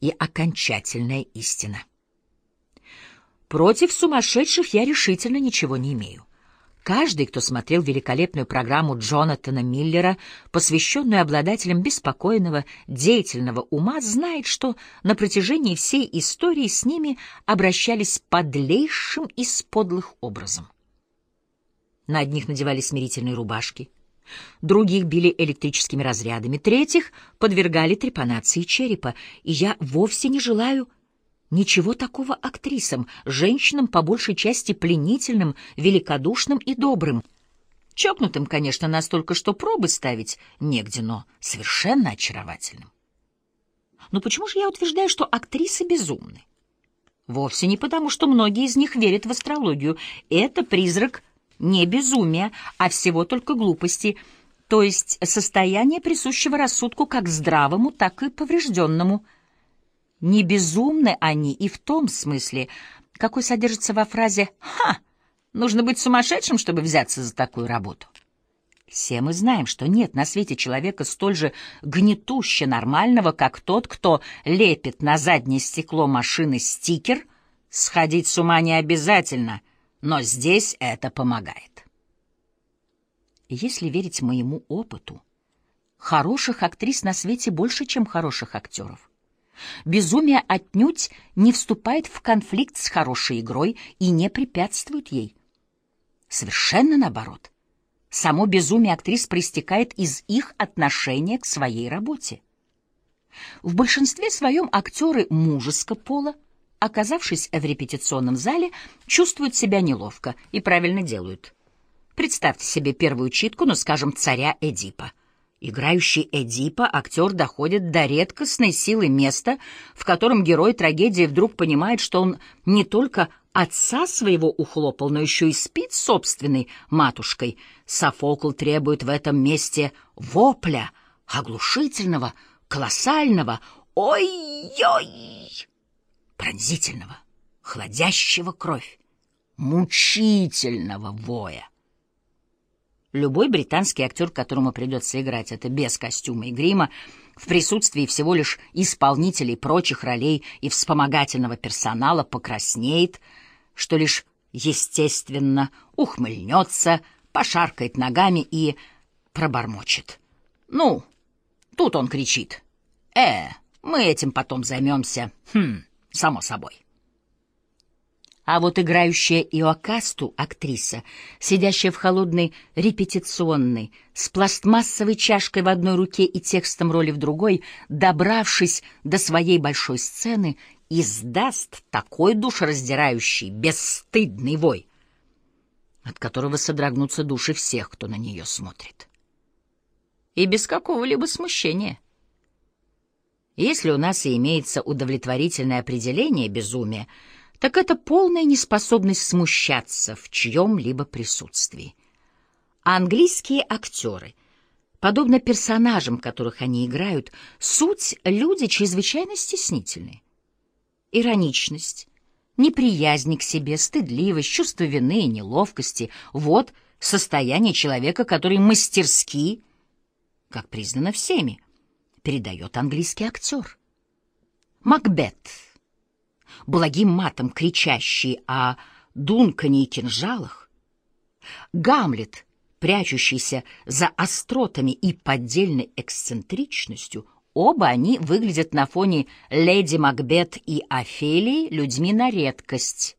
и окончательная истина. Против сумасшедших я решительно ничего не имею. Каждый, кто смотрел великолепную программу Джонатана Миллера, посвященную обладателям беспокойного, деятельного ума, знает, что на протяжении всей истории с ними обращались подлейшим из подлых образом. На одних надевали смирительные рубашки, других били электрическими разрядами, третьих подвергали трепанации черепа, и я вовсе не желаю Ничего такого актрисам, женщинам по большей части пленительным, великодушным и добрым. Чокнутым, конечно, настолько, что пробы ставить негде, но совершенно очаровательным. Но почему же я утверждаю, что актрисы безумны? Вовсе не потому, что многие из них верят в астрологию. Это призрак не безумия, а всего только глупости, то есть состояние присущего рассудку как здравому, так и поврежденному – не безумны они и в том смысле, какой содержится во фразе «Ха! Нужно быть сумасшедшим, чтобы взяться за такую работу». Все мы знаем, что нет на свете человека столь же гнетуще нормального, как тот, кто лепит на заднее стекло машины стикер «Сходить с ума не обязательно, но здесь это помогает». Если верить моему опыту, хороших актрис на свете больше, чем хороших актеров. Безумие отнюдь не вступает в конфликт с хорошей игрой и не препятствует ей. Совершенно наоборот. Само безумие актрис проистекает из их отношения к своей работе. В большинстве своем актеры мужеского пола, оказавшись в репетиционном зале, чувствуют себя неловко и правильно делают. Представьте себе первую читку, ну, скажем, царя Эдипа — Играющий Эдипа, актер доходит до редкостной силы места, в котором герой трагедии вдруг понимает, что он не только отца своего ухлопал, но еще и спит собственной матушкой. Софокл требует в этом месте вопля, оглушительного, колоссального, ой-ой, пронзительного, хладящего кровь, мучительного воя. Любой британский актер, которому придется играть это без костюма и грима, в присутствии всего лишь исполнителей прочих ролей и вспомогательного персонала покраснеет, что лишь естественно ухмыльнется, пошаркает ногами и пробормочет. «Ну, тут он кричит. Э, мы этим потом займемся. Хм, само собой». А вот играющая Иокасту актриса, сидящая в холодной репетиционной, с пластмассовой чашкой в одной руке и текстом роли в другой, добравшись до своей большой сцены, издаст такой душераздирающий, бесстыдный вой, от которого содрогнутся души всех, кто на нее смотрит. И без какого-либо смущения. Если у нас и имеется удовлетворительное определение безумия — так это полная неспособность смущаться в чьем-либо присутствии. А английские актеры, подобно персонажам, которых они играют, суть люди чрезвычайно стеснительные. Ироничность, неприязнь к себе, стыдливость, чувство вины и неловкости — вот состояние человека, который мастерски, как признано всеми, передает английский актер. Макбет — благим матом кричащий о Дункане и кинжалах, Гамлет, прячущийся за остротами и поддельной эксцентричностью, оба они выглядят на фоне леди Макбет и Офелии людьми на редкость